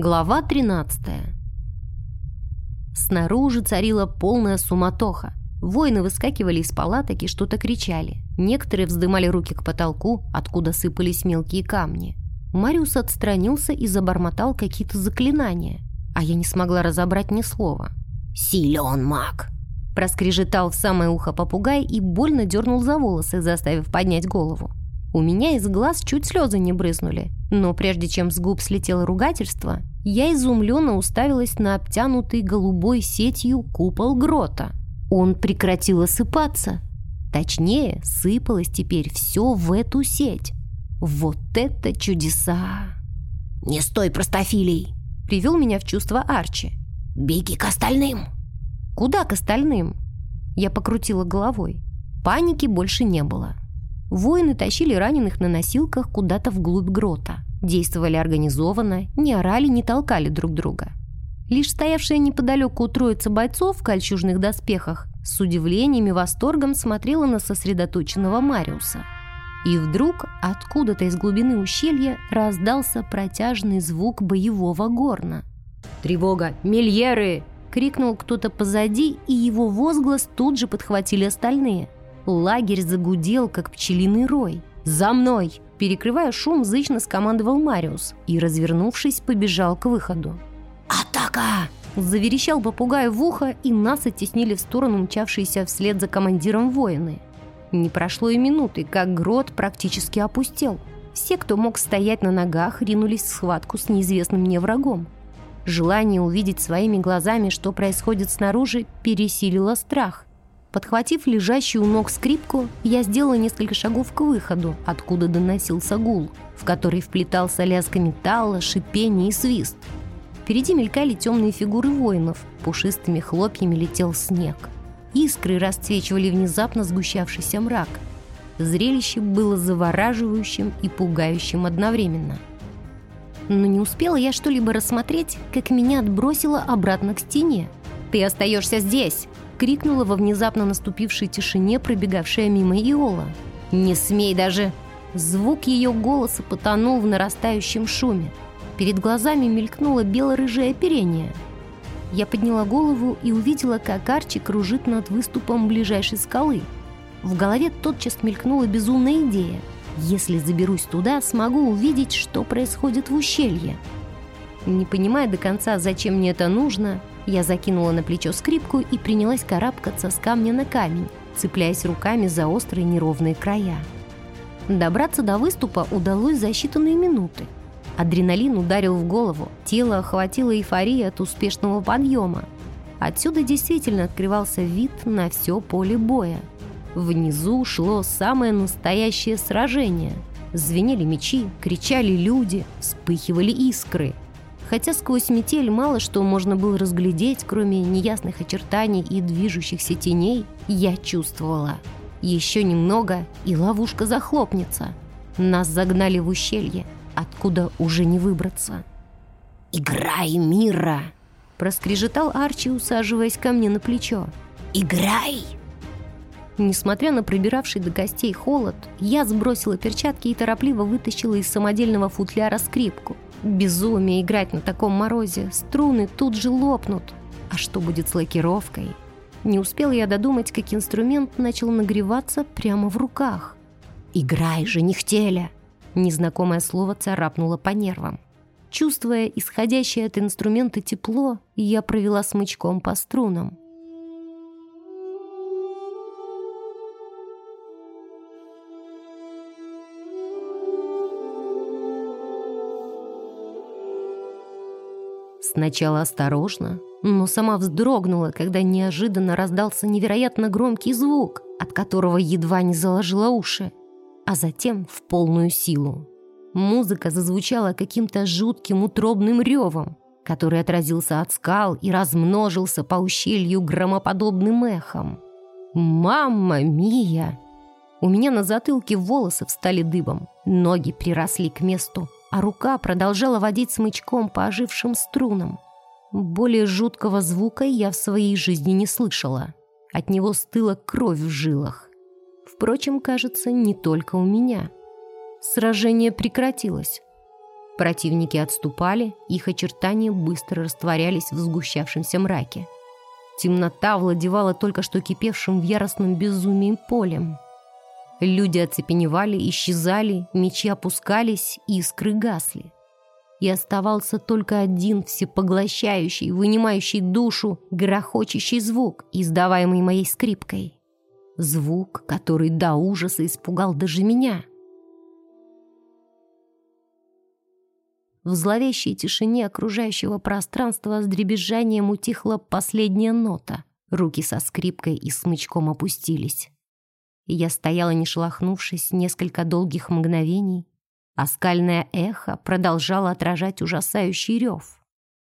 Глава 13 Снаружи царила полная суматоха. Воины выскакивали из палаток и что-то кричали. Некоторые вздымали руки к потолку, откуда сыпались мелкие камни. Мариус отстранился и забормотал какие-то заклинания, а я не смогла разобрать ни слова. «Силен маг!» Проскрежетал в самое ухо попугай и больно дернул за волосы, заставив поднять голову. У меня из глаз чуть слезы не брызнули, но прежде чем с губ слетело ругательство, я изумленно уставилась на обтянутый голубой сетью купол грота. Он прекратил осыпаться. Точнее, сыпалось теперь все в эту сеть. Вот это чудеса! «Не стой, простофилий!» Привел меня в чувство Арчи. «Беги к остальным!» «Куда к остальным?» Я покрутила головой. Паники больше не было. Воины тащили раненых на носилках куда-то вглубь грота. Действовали организованно, не орали, не толкали друг друга. Лишь стоявшая неподалеку троица бойцов в кольчужных доспехах с удивлением и восторгом смотрела на сосредоточенного Мариуса. И вдруг откуда-то из глубины ущелья раздался протяжный звук боевого горна. «Тревога! Мильеры!» — крикнул кто-то позади, и его возглас тут же подхватили остальные — Лагерь загудел, как пчелиный рой. «За мной!» Перекрывая шум, зычно скомандовал Мариус и, развернувшись, побежал к выходу. «Атака!» Заверещал попугай в ухо, и нас оттеснили в сторону мчавшиеся вслед за командиром воины. Не прошло и минуты, как грот практически опустел. Все, кто мог стоять на ногах, ринулись в схватку с неизвестным мне врагом. Желание увидеть своими глазами, что происходит снаружи, пересилило страх. Подхватив лежащую у ног скрипку, я сделала несколько шагов к выходу, откуда доносился гул, в который вплетался лязг металла, шипение и свист. Впереди мелькали темные фигуры воинов, пушистыми хлопьями летел снег. Искры расцвечивали внезапно сгущавшийся мрак. Зрелище было завораживающим и пугающим одновременно. Но не успела я что-либо рассмотреть, как меня отбросило обратно к стене. «Ты остаешься здесь!» Крикнула во внезапно наступившей тишине, пробегавшая мимо Иола. «Не смей даже!» Звук ее голоса потонул в нарастающем шуме. Перед глазами мелькнуло бело-рыжее оперение. Я подняла голову и увидела, как Арчи кружит над выступом ближайшей скалы. В голове тотчас мелькнула безумная идея. Если заберусь туда, смогу увидеть, что происходит в ущелье. Не понимая до конца, зачем мне это нужно, я закинула на плечо скрипку и принялась карабкаться с камня на камень, цепляясь руками за острые неровные края. Добраться до выступа удалось за считанные минуты. Адреналин ударил в голову, тело охватило эйфория от успешного подъема. Отсюда действительно открывался вид на все поле боя. Внизу шло самое настоящее сражение. Звенели мечи, кричали люди, вспыхивали искры – Хотя сквозь метель мало что можно было разглядеть, кроме неясных очертаний и движущихся теней, я чувствовала. Еще немного, и ловушка захлопнется. Нас загнали в ущелье, откуда уже не выбраться. «Играй, Мира!» Проскрежетал Арчи, усаживаясь ко мне на плечо. «Играй!» Несмотря на пробиравший до костей холод, я сбросила перчатки и торопливо вытащила из самодельного футляра скрипку – Безумие играть на таком морозе. Струны тут же лопнут. А что будет с лакировкой? Не успел я додумать, как инструмент начал нагреваться прямо в руках. «Играй же, нехтеля!» Незнакомое слово царапнуло по нервам. Чувствуя исходящее от инструмента тепло, я провела смычком по струнам. Сначала осторожно, но сама вздрогнула, когда неожиданно раздался невероятно громкий звук, от которого едва не заложила уши, а затем в полную силу. Музыка зазвучала каким-то жутким утробным ревом, который отразился от скал и размножился по ущелью громоподобным эхом. «Мамма мия!» У меня на затылке волосы встали дыбом, ноги приросли к месту, а рука продолжала водить смычком по ожившим струнам. Более жуткого звука я в своей жизни не слышала. От него стыла кровь в жилах. Впрочем, кажется, не только у меня. Сражение прекратилось. Противники отступали, их очертания быстро растворялись в сгущавшемся мраке. Темнота владевала только что кипевшим в яростном безумии полем. Люди оцепеневали, исчезали, мечи опускались, искры гасли. И оставался только один всепоглощающий, вынимающий душу, грохочущий звук, издаваемый моей скрипкой. Звук, который до ужаса испугал даже меня. В зловещей тишине окружающего пространства с дребезжанием утихла последняя нота. Руки со скрипкой и смычком опустились. И я стояла, не шелохнувшись, несколько долгих мгновений, а скальное эхо продолжало отражать ужасающий рев.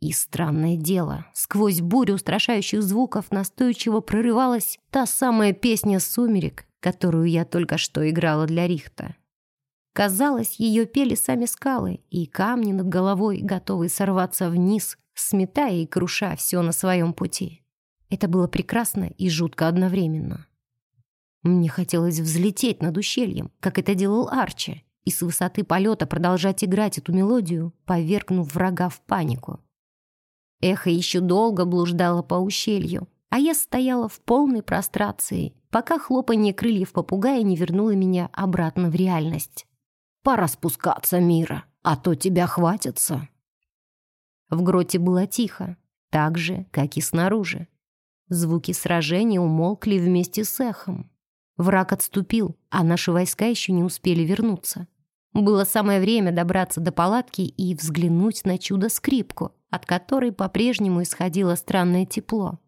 И странное дело, сквозь бурю устрашающих звуков настойчиво прорывалась та самая песня «Сумерек», которую я только что играла для Рихта. Казалось, ее пели сами скалы, и камни над головой, готовые сорваться вниз, сметая и круша все на своем пути. Это было прекрасно и жутко одновременно. Мне хотелось взлететь над ущельем, как это делал Арчи, и с высоты полета продолжать играть эту мелодию, повергнув врага в панику. Эхо еще долго блуждало по ущелью, а я стояла в полной прострации, пока хлопанье крыльев попугая не вернуло меня обратно в реальность. «Пора спускаться, Мира, а то тебя хватится». В гроте было тихо, так же, как и снаружи. Звуки сражения умолкли вместе с эхом. Враг отступил, а наши войска еще не успели вернуться. Было самое время добраться до палатки и взглянуть на чудо-скрипку, от которой по-прежнему исходило странное тепло.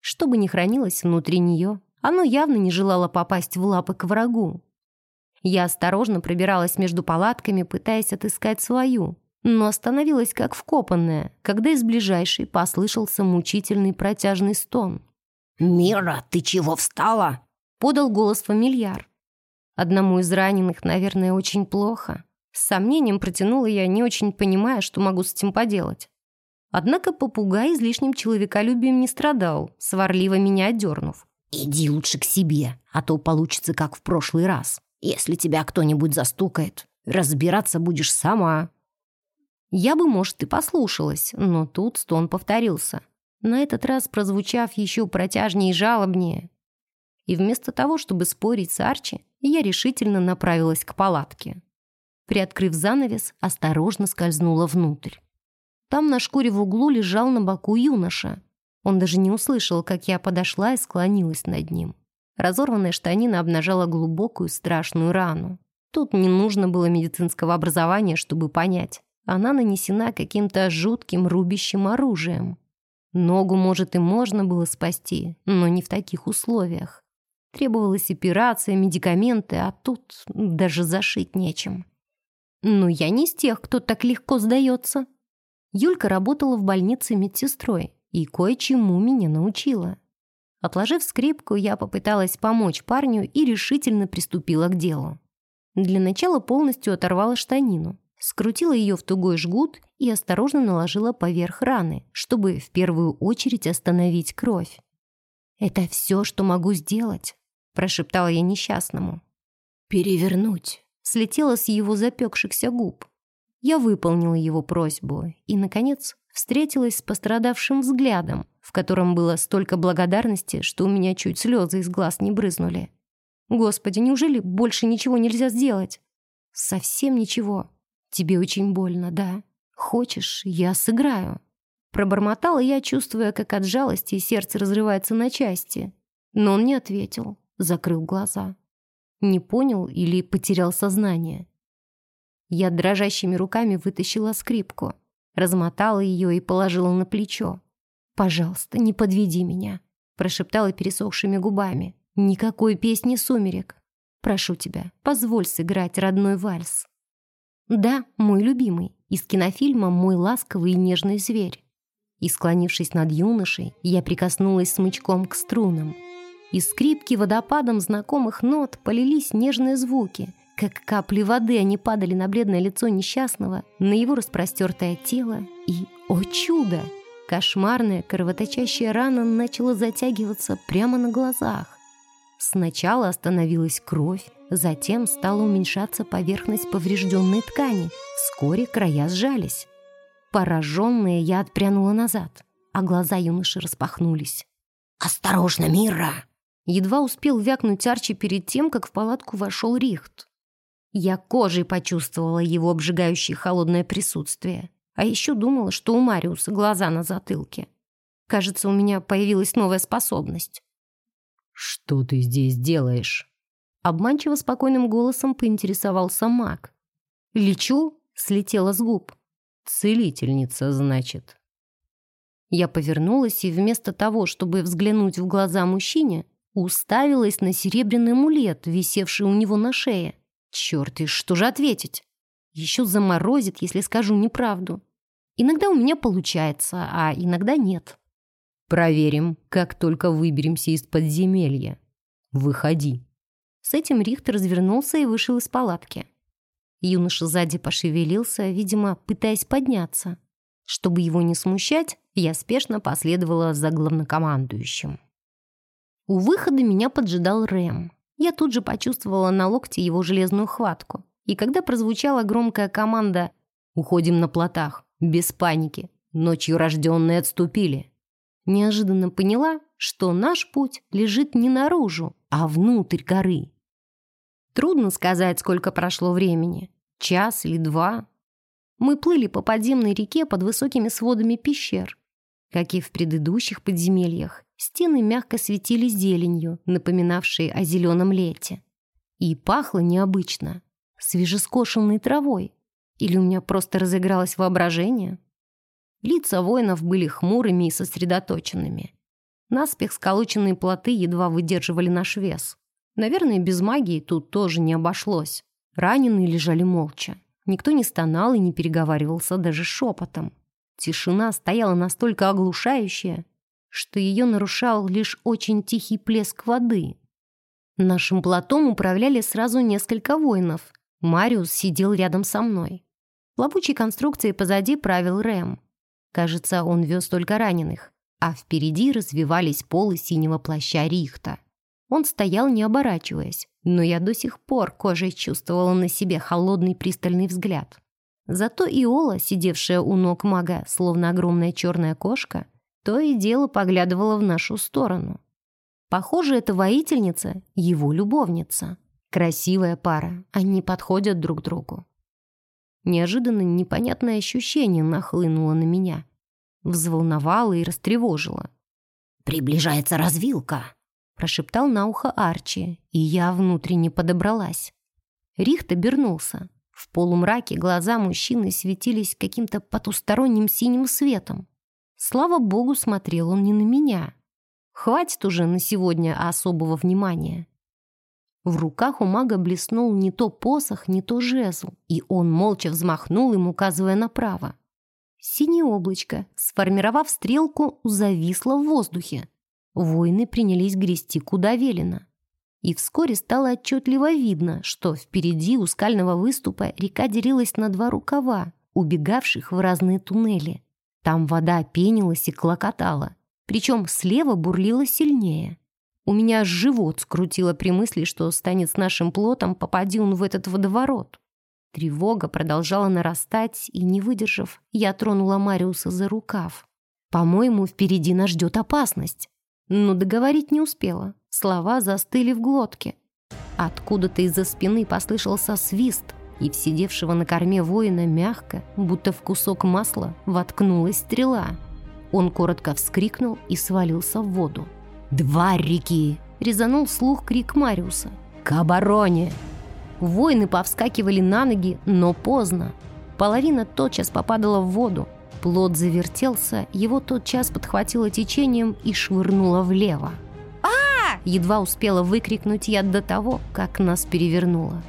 Что бы ни хранилось внутри нее, оно явно не желало попасть в лапы к врагу. Я осторожно пробиралась между палатками, пытаясь отыскать свою, но остановилась как вкопанная, когда из ближайшей послышался мучительный протяжный стон. «Мира, ты чего встала?» — подал голос фамильяр. Одному из раненых, наверное, очень плохо. С сомнением протянула я, не очень понимая, что могу с этим поделать. Однако попугай излишним человеколюбием не страдал, сварливо меня отдернув. «Иди лучше к себе, а то получится, как в прошлый раз. Если тебя кто-нибудь застукает, разбираться будешь сама». Я бы, может, и послушалась, но тут стон повторился. На этот раз прозвучав еще протяжнее и жалобнее. И вместо того, чтобы спорить с Арчи, я решительно направилась к палатке. Приоткрыв занавес, осторожно скользнула внутрь. Там на шкуре в углу лежал на боку юноша. Он даже не услышал, как я подошла и склонилась над ним. Разорванная штанина обнажала глубокую страшную рану. Тут не нужно было медицинского образования, чтобы понять. Она нанесена каким-то жутким рубящим оружием. Ногу, может, и можно было спасти, но не в таких условиях. Требовалась операция, медикаменты, а тут даже зашить нечем. Но я не из тех, кто так легко сдается. Юлька работала в больнице медсестрой и кое-чему меня научила. Отложив скрипку, я попыталась помочь парню и решительно приступила к делу. Для начала полностью оторвала штанину, скрутила ее в тугой жгут и осторожно наложила поверх раны, чтобы в первую очередь остановить кровь. Это все, что могу сделать прошептала я несчастному. «Перевернуть!» слетела с его запекшихся губ. Я выполнила его просьбу и, наконец, встретилась с пострадавшим взглядом, в котором было столько благодарности, что у меня чуть слезы из глаз не брызнули. «Господи, неужели больше ничего нельзя сделать?» «Совсем ничего. Тебе очень больно, да? Хочешь, я сыграю?» Пробормотала я, чувствуя, как от жалости сердце разрывается на части. Но он не ответил закрыл глаза. Не понял или потерял сознание. Я дрожащими руками вытащила скрипку, размотала ее и положила на плечо. «Пожалуйста, не подведи меня», — прошептала пересохшими губами. «Никакой песни сумерек. Прошу тебя, позволь сыграть родной вальс». «Да, мой любимый, из кинофильма «Мой ласковый и нежный зверь». И, склонившись над юношей, я прикоснулась смычком к струнам — из скрипки водопадом знакомых нот полились нежные звуки. Как капли воды они падали на бледное лицо несчастного, на его распростертое тело. И, о чудо! Кошмарная кровоточащая рана начала затягиваться прямо на глазах. Сначала остановилась кровь, Затем стала уменьшаться поверхность поврежденной ткани. Вскоре края сжались. Пораженная, я отпрянула назад, а глаза юноши распахнулись. «Осторожно, Мира!» Едва успел вякнуть Арчи перед тем, как в палатку вошел Рихт. Я кожей почувствовала его обжигающее холодное присутствие. А еще думала, что у Мариуса глаза на затылке. Кажется, у меня появилась новая способность. «Что ты здесь делаешь?» Обманчиво спокойным голосом поинтересовался маг. «Лечу?» — слетела с губ. «Целительница, значит». Я повернулась и вместо того, чтобы взглянуть в глаза мужчине, уставилась на серебряный амулет, висевший у него на шее. Черт, и что же ответить? Еще заморозит, если скажу неправду. Иногда у меня получается, а иногда нет. Проверим, как только выберемся из подземелья. Выходи. С этим Рихтер развернулся и вышел из палатки. Юноша сзади пошевелился, видимо, пытаясь подняться. Чтобы его не смущать, я спешно последовала за главнокомандующим. У выхода меня поджидал Рэм. Я тут же почувствовала на локте его железную хватку. И когда прозвучала громкая команда «Уходим на плотах, без паники, ночью рожденные отступили», неожиданно поняла, что наш путь лежит не наружу, а внутрь горы. Трудно сказать, сколько прошло времени. Час или два. Мы плыли по подземной реке под высокими сводами пещер. Как и в предыдущих подземельях, стены мягко светили зеленью, напоминавшей о зеленом лете. И пахло необычно свежескошенной травой? Или у меня просто разыгралось воображение? Лица воинов были хмурыми и сосредоточенными. Наспех сколоченные плоты едва выдерживали наш вес. Наверное, без магии тут тоже не обошлось. Раненые лежали молча. Никто не стонал и не переговаривался даже шепотом. Тишина стояла настолько оглушающая, что ее нарушал лишь очень тихий плеск воды. Нашим плотом управляли сразу несколько воинов, Мариус сидел рядом со мной. Плавучей конструкции позади правил Рэм. Кажется, он вез только раненых, а впереди развивались полы синего плаща Рихта. Он стоял, не оборачиваясь, но я до сих пор кожей чувствовала на себе холодный пристальный взгляд. Зато Иола, сидевшая у ног мага, словно огромная черная кошка, то и дело поглядывала в нашу сторону. Похоже, эта воительница — его любовница. Красивая пара, они подходят друг другу. Неожиданно непонятное ощущение нахлынуло на меня. Взволновало и растревожило. «Приближается развилка», — прошептал на ухо Арчи, и я внутренне подобралась. Рихт обернулся. В полумраке глаза мужчины светились каким-то потусторонним синим светом. Слава богу, смотрел он не на меня. Хватит уже на сегодня особого внимания. В руках у мага блеснул не то посох, не то жезл, и он молча взмахнул им, указывая направо. Синее облачко, сформировав стрелку, зависло в воздухе. Воины принялись грести куда велено. И вскоре стало отчетливо видно, что впереди у скального выступа река делилась на два рукава, убегавших в разные туннели. Там вода пенилась и клокотала, причем слева бурлила сильнее. У меня живот скрутило при мысли, что станет с нашим плотом, попади он в этот водоворот. Тревога продолжала нарастать, и, не выдержав, я тронула Мариуса за рукав. «По-моему, впереди нас ждет опасность». Но договорить не успела. Слова застыли в глотке. Откуда-то из-за спины послышался свист, и в сидевшего на корме воина мягко, будто в кусок масла, воткнулась стрела. Он коротко вскрикнул и свалился в воду. «Два реки!» — резанул слух крик Мариуса. «К обороне!» Воины повскакивали на ноги, но поздно. Половина тотчас попадала в воду. Плод завертелся, его тотчас подхватило течением и швырнуло влево. а Едва успела выкрикнуть я до того, как нас перевернуло.